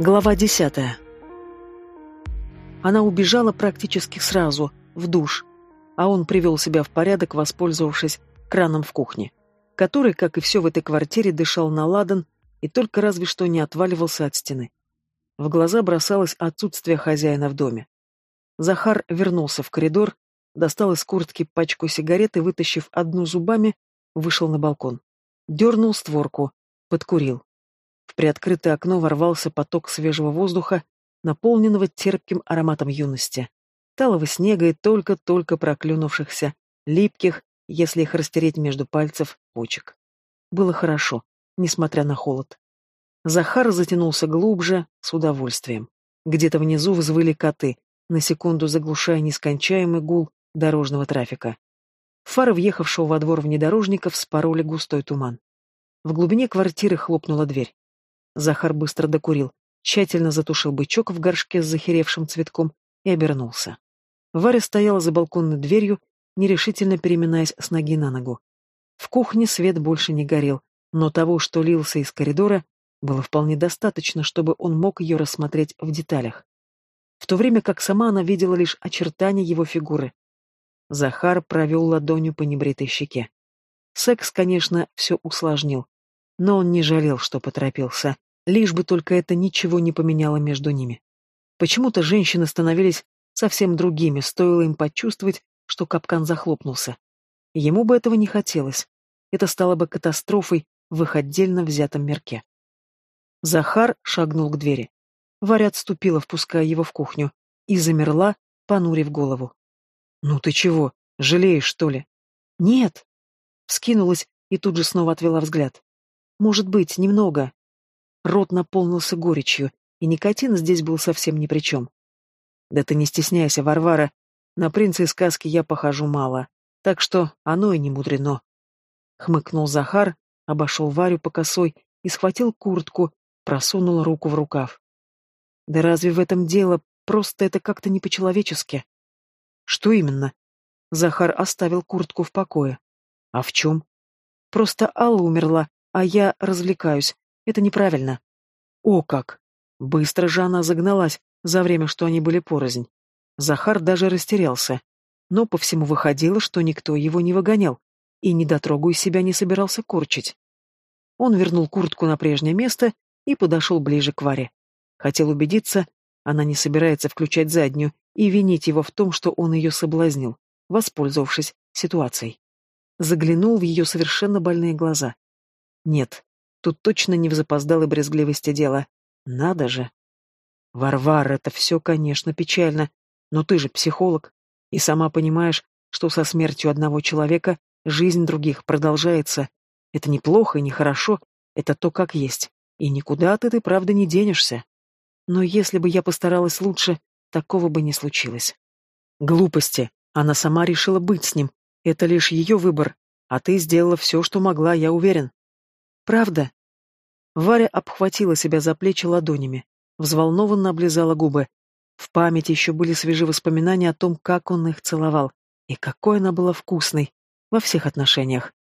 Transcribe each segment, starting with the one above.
Глава десятая. Она убежала практически сразу, в душ, а он привел себя в порядок, воспользовавшись краном в кухне, который, как и все в этой квартире, дышал на ладан и только разве что не отваливался от стены. В глаза бросалось отсутствие хозяина в доме. Захар вернулся в коридор, достал из куртки пачку сигарет и, вытащив одну зубами, вышел на балкон. Дернул створку, подкурил. В приоткрытое окно ворвался поток свежего воздуха, наполненного терпким ароматом юности. Талого снега и только-только проклюнувшихся, липких, если их растереть между пальцев, почек. Было хорошо, несмотря на холод. Захар затянулся глубже, с удовольствием. Где-то внизу взвыли коты, на секунду заглушая нескончаемый гул дорожного трафика. Фары въехавшего во двор внедорожников спороли густой туман. В глубине квартиры хлопнула дверь. Захар быстро докурил, тщательно затушил бычок в горшке с захеревшим цветком и обернулся. Варя стояла за балконной дверью, нерешительно переминаясь с ноги на ногу. В кухне свет больше не горел, но того, что лился из коридора, было вполне достаточно, чтобы он мог ее рассмотреть в деталях. В то время как сама она видела лишь очертания его фигуры. Захар провел ладонью по небритой щеке. Секс, конечно, все усложнил, но он не жалел, что поторопился, лишь бы только это ничего не поменяло между ними. Почему-то женщины становились совсем другими, стоило им почувствовать, что капкан захлопнулся. Ему бы этого не хотелось. Это стало бы катастрофой в их отдельно взятом мерке. Захар шагнул к двери. Варя отступила, впуская его в кухню, и замерла, понурив голову. «Ну ты чего, жалеешь, что ли?» «Нет!» Вскинулась и тут же снова отвела взгляд. Может быть, немного. Рот наполнился горечью, и никотин здесь был совсем ни при чем. Да ты не стесняйся, Варвара. На принца из сказки я похожу мало, так что оно и не мудрено. Хмыкнул Захар, обошел Варю по косой и схватил куртку, просунул руку в рукав. Да разве в этом дело? Просто это как-то не по-человечески. Что именно? Захар оставил куртку в покое. А в чем? Просто Алла умерла, а я развлекаюсь. Это неправильно. О как! Быстро же она загналась за время, что они были порознь. Захар даже растерялся. Но по всему выходило, что никто его не выгонял, и недотрогу из себя не собирался корчить. Он вернул куртку на прежнее место и подошел ближе к Варе. Хотел убедиться, она не собирается включать заднюю и винить его в том, что он ее соблазнил, воспользовавшись ситуацией. Заглянул в ее совершенно больные глаза. Нет, тут точно не в запоздалой брезгливости дело. Надо же. Варвар, это все, конечно, печально, но ты же психолог, и сама понимаешь, что со смертью одного человека жизнь других продолжается. Это неплохо и нехорошо, это то, как есть. И никуда ты, ты правда не денешься. Но если бы я постаралась лучше, такого бы не случилось. Глупости. Она сама решила быть с ним. Это лишь ее выбор. А ты сделала все, что могла, я уверен. Правда? Варя обхватила себя за плечи ладонями, взволнованно облизала губы. В памяти еще были свежие воспоминания о том, как он их целовал, и какой она была вкусной, во всех отношениях.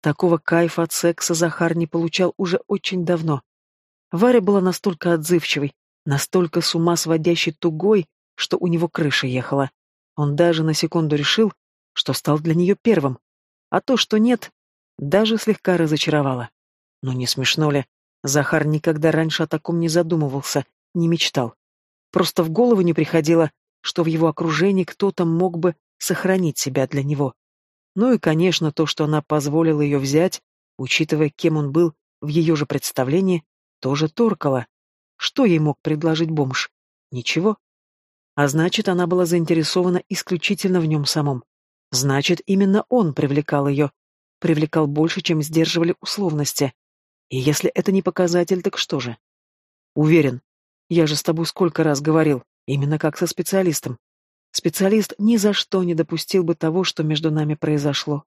Такого кайфа от секса Захар не получал уже очень давно. Варя была настолько отзывчивой, настолько с ума сводящей тугой, что у него крыша ехала. Он даже на секунду решил, что стал для нее первым, а то, что нет, даже слегка разочаровало. Но не смешно ли? Захар никогда раньше о таком не задумывался, не мечтал. Просто в голову не приходило, что в его окружении кто-то мог бы сохранить себя для него. Ну и, конечно, то, что она позволила ее взять, учитывая, кем он был в ее же представлении, тоже торкало. Что ей мог предложить бомж? Ничего. А значит, она была заинтересована исключительно в нем самом. Значит, именно он привлекал ее. Привлекал больше, чем сдерживали условности. И если это не показатель, так что же? Уверен. Я же с тобой сколько раз говорил, именно как со специалистом. Специалист ни за что не допустил бы того, что между нами произошло.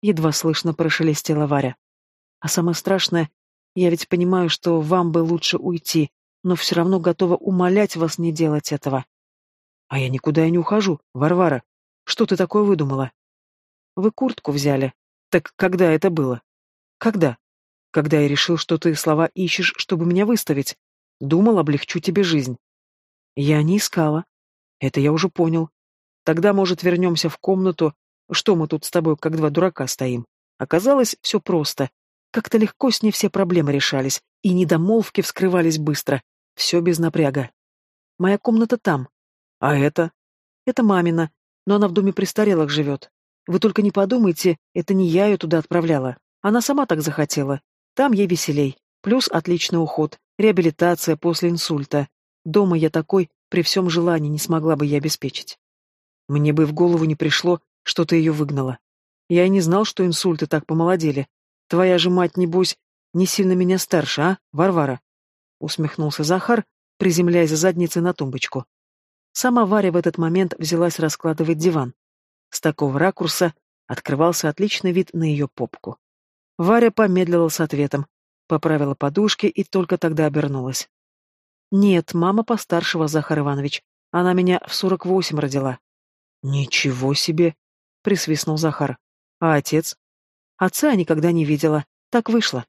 Едва слышно прошелестела Варя. А самое страшное, я ведь понимаю, что вам бы лучше уйти, но все равно готова умолять вас не делать этого. А я никуда и не ухожу, Варвара. Что ты такое выдумала? Вы куртку взяли. Так когда это было? Когда? Когда я решил, что ты слова ищешь, чтобы меня выставить. Думал, облегчу тебе жизнь. Я не искала. Это я уже понял. Тогда, может, вернемся в комнату. Что мы тут с тобой, как два дурака, стоим? Оказалось, все просто. Как-то легко с ней все проблемы решались, и недомолвки вскрывались быстро. Все без напряга. Моя комната там. А это? Это мамина, но она в доме престарелых живет. Вы только не подумайте, это не я ее туда отправляла. Она сама так захотела. Там ей веселей. Плюс отличный уход, реабилитация после инсульта. Дома я такой, при всем желании, не смогла бы я обеспечить. Мне бы в голову не пришло, что ты ее выгнала. Я и не знал, что инсульты так помолодели. Твоя же мать, небось, не сильно меня старше, а, Варвара? Усмехнулся Захар, приземляясь задницей на тумбочку. Сама Варя в этот момент взялась раскладывать диван. С такого ракурса открывался отличный вид на ее попку. Варя помедлила с ответом, поправила подушки и только тогда обернулась. «Нет, мама постаршего, Захар Иванович. Она меня в сорок восемь родила». «Ничего себе!» — присвистнул Захар. «А отец?» Отца я никогда не видела. Так вышло.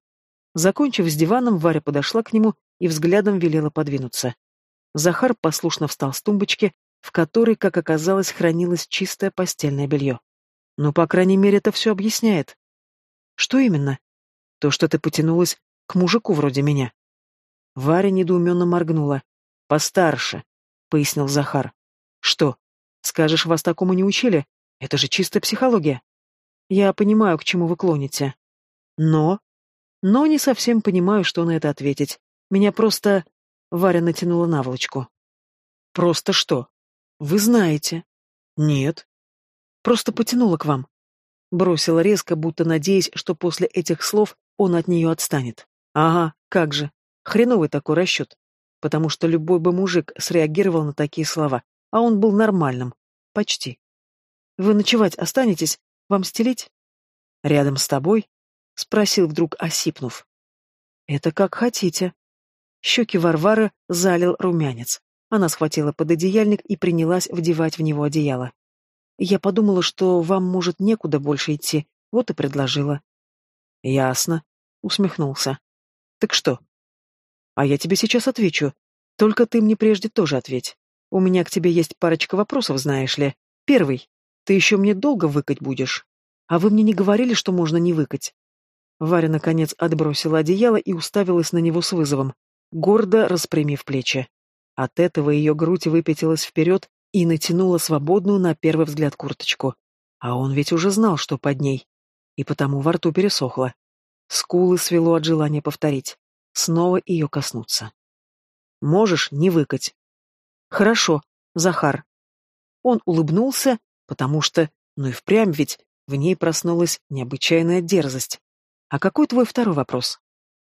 Закончив с диваном, Варя подошла к нему и взглядом велела подвинуться. Захар послушно встал с тумбочки, в которой, как оказалось, хранилось чистое постельное белье. Ну, по крайней мере, это все объясняет. Что именно? То, что ты потянулась к мужику вроде меня. Варя недоуменно моргнула. Постарше, пояснил Захар. Что? Скажешь, вас такому не учили? Это же чистая психология. Я понимаю, к чему вы клоните. Но... Но не совсем понимаю, что на это ответить. Меня просто... Варя натянула наволочку. Просто что? Вы знаете. Нет. Просто потянула к вам. Бросила резко, будто надеясь, что после этих слов он от нее отстанет. Ага, как же. Хреновый такой расчет. Потому что любой бы мужик среагировал на такие слова, а он был нормальным. Почти. Вы ночевать останетесь? Вам стелить? Рядом с тобой? Спросил вдруг, осипнув. Это как хотите. Щеки Варвары залил румянец. Она схватила пододеяльник и принялась вдевать в него одеяло. Я подумала, что вам, может, некуда больше идти, вот и предложила. Ясно, усмехнулся. Так что? А я тебе сейчас отвечу. Только ты мне прежде тоже ответь. У меня к тебе есть парочка вопросов, знаешь ли. Первый. Ты еще мне долго выкать будешь? А вы мне не говорили, что можно не выкать? Варя, наконец, отбросила одеяло и уставилась на него с вызовом гордо распрямив плечи. От этого ее грудь выпятилась вперед и натянула свободную на первый взгляд курточку. А он ведь уже знал, что под ней. И потому во рту пересохло. Скулы свело от желания повторить. Снова ее коснуться. «Можешь не выкать». «Хорошо, Захар». Он улыбнулся, потому что, ну и впрямь ведь, в ней проснулась необычайная дерзость. «А какой твой второй вопрос?»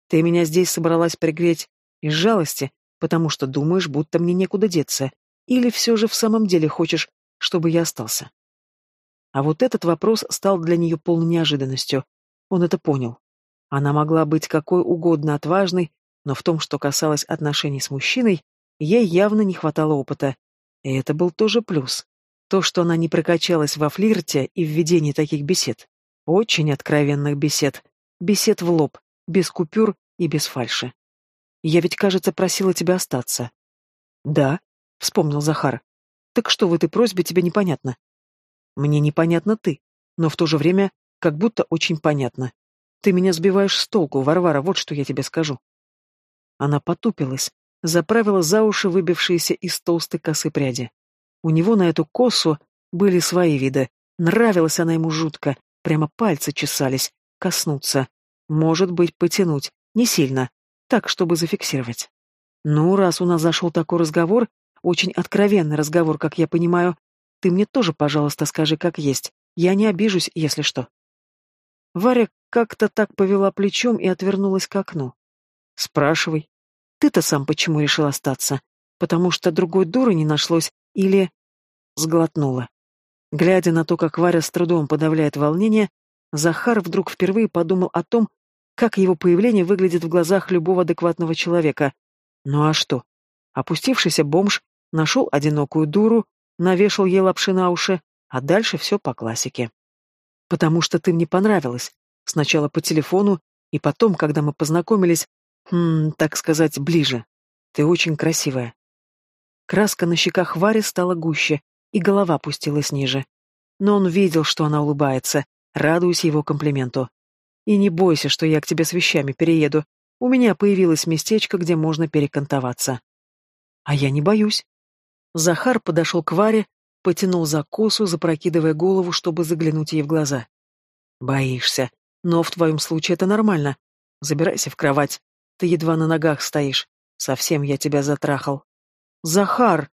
«Ты меня здесь собралась пригреть из жалости, потому что думаешь, будто мне некуда деться, или все же в самом деле хочешь, чтобы я остался? А вот этот вопрос стал для нее полной неожиданностью. Он это понял. Она могла быть какой угодно отважной, но в том, что касалось отношений с мужчиной, ей явно не хватало опыта. И это был тоже плюс. То, что она не прокачалась во флирте и в ведении таких бесед. Очень откровенных бесед. Бесед в лоб, без купюр и без фальши. Я ведь, кажется, просила тебя остаться. Да, вспомнил Захар. Так что в этой просьбе тебе непонятно? Мне непонятно ты, но в то же время как будто очень понятно. Ты меня сбиваешь с толку, Варвара, вот что я тебе скажу. Она потупилась, заправила за уши выбившиеся из толстой косы пряди. У него на эту косу были свои виды. Нравилась она ему жутко, прямо пальцы чесались, коснуться. Может быть, потянуть, не сильно, так, чтобы зафиксировать. Ну, раз у нас зашел такой разговор, очень откровенный разговор, как я понимаю, ты мне тоже, пожалуйста, скажи, как есть. Я не обижусь, если что. Варя как-то так повела плечом и отвернулась к окну. Спрашивай. Ты-то сам почему решил остаться? Потому что другой дуры не нашлось или... Сглотнула. Глядя на то, как Варя с трудом подавляет волнение, Захар вдруг впервые подумал о том, как его появление выглядит в глазах любого адекватного человека. Ну а что? Опустившийся бомж нашел одинокую дуру, навешал ей лапши на уши, а дальше все по классике. Потому что ты мне понравилась. Сначала по телефону, и потом, когда мы познакомились, хм, так сказать, ближе. Ты очень красивая. Краска на щеках Вари стала гуще, и голова пустилась ниже. Но он видел, что она улыбается, радуясь его комплименту. «И не бойся, что я к тебе с вещами перееду. У меня появилось местечко, где можно перекантоваться». «А я не боюсь». Захар подошел к Варе, потянул за косу, запрокидывая голову, чтобы заглянуть ей в глаза. «Боишься. Но в твоем случае это нормально. Забирайся в кровать. Ты едва на ногах стоишь. Совсем я тебя затрахал». «Захар!»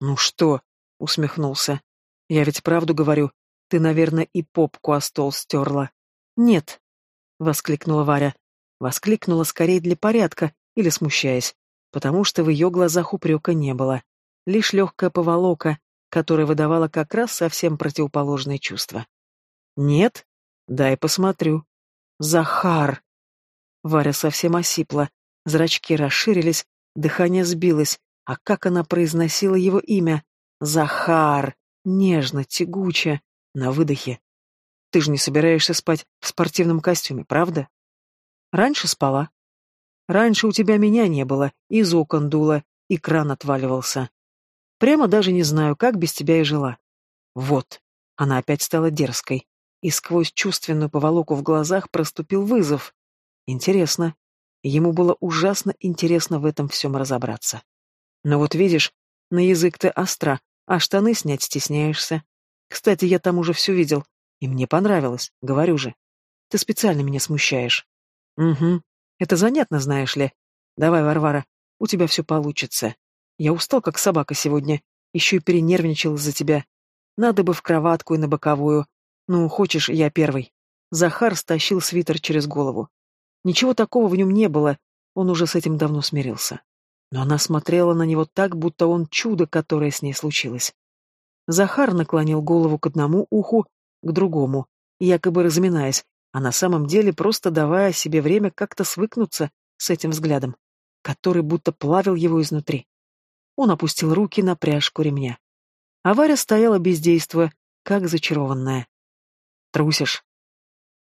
«Ну что?» — усмехнулся. «Я ведь правду говорю. Ты, наверное, и попку о стол стерла». «Нет!» — воскликнула Варя. Воскликнула скорее для порядка или смущаясь, потому что в ее глазах упрека не было. Лишь легкая поволока, которая выдавала как раз совсем противоположные чувства. «Нет? Дай посмотрю». «Захар!» Варя совсем осипла, зрачки расширились, дыхание сбилось, а как она произносила его имя? Захар! Нежно, тягуче, на выдохе. Ты же не собираешься спать в спортивном костюме, правда? Раньше спала. Раньше у тебя меня не было, из окон дуло, и кран отваливался. Прямо даже не знаю, как без тебя и жила. Вот. Она опять стала дерзкой, и сквозь чувственную поволоку в глазах проступил вызов. Интересно. Ему было ужасно интересно в этом всем разобраться. Но вот видишь, на язык ты остра, а штаны снять стесняешься. Кстати, я там уже все видел, и мне понравилось, говорю же. Ты специально меня смущаешь. Угу. Это занятно, знаешь ли. Давай, Варвара, у тебя все получится. Я устал, как собака сегодня. Еще и перенервничал из-за тебя. Надо бы в кроватку и на боковую. Ну, хочешь, я первый. Захар стащил свитер через голову. Ничего такого в нем не было, он уже с этим давно смирился но она смотрела на него так, будто он чудо, которое с ней случилось. Захар наклонил голову к одному уху, к другому, якобы разминаясь, а на самом деле просто давая себе время как-то свыкнуться с этим взглядом, который будто плавил его изнутри. Он опустил руки на пряжку ремня. А стояла бездействуя, как зачарованная. «Трусишь?»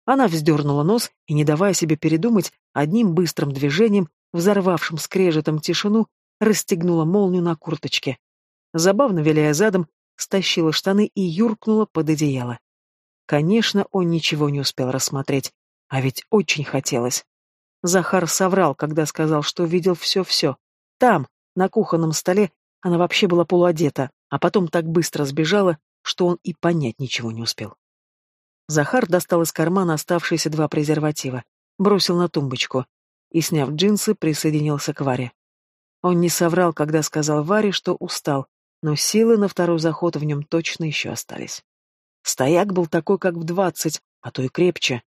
Она вздернула нос и, не давая себе передумать, одним быстрым движением взорвавшим скрежетом тишину, расстегнула молнию на курточке. Забавно виляя задом, стащила штаны и юркнула под одеяло. Конечно, он ничего не успел рассмотреть, а ведь очень хотелось. Захар соврал, когда сказал, что видел все-все. Там, на кухонном столе, она вообще была полуодета, а потом так быстро сбежала, что он и понять ничего не успел. Захар достал из кармана оставшиеся два презерватива, бросил на тумбочку и, сняв джинсы, присоединился к Варе. Он не соврал, когда сказал Варе, что устал, но силы на второй заход в нем точно еще остались. Стояк был такой, как в двадцать, а то и крепче.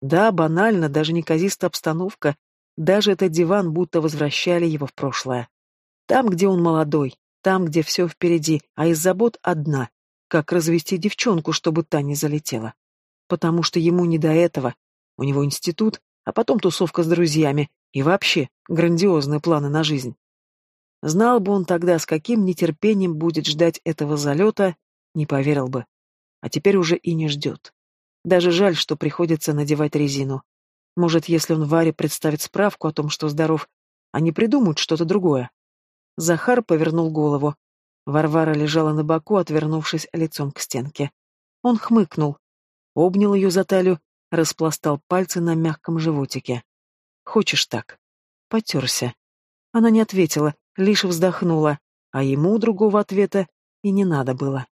Да, банально, даже неказистая обстановка, даже этот диван будто возвращали его в прошлое. Там, где он молодой, там, где все впереди, а из забот одна — как развести девчонку, чтобы та не залетела. Потому что ему не до этого. У него институт, а потом тусовка с друзьями и вообще грандиозные планы на жизнь. Знал бы он тогда, с каким нетерпением будет ждать этого залета, не поверил бы. А теперь уже и не ждет. Даже жаль, что приходится надевать резину. Может, если он Варе представит справку о том, что здоров, они придумают что-то другое. Захар повернул голову. Варвара лежала на боку, отвернувшись лицом к стенке. Он хмыкнул, обнял ее за талию распластал пальцы на мягком животике. «Хочешь так?» Потерся. Она не ответила, лишь вздохнула, а ему другого ответа и не надо было.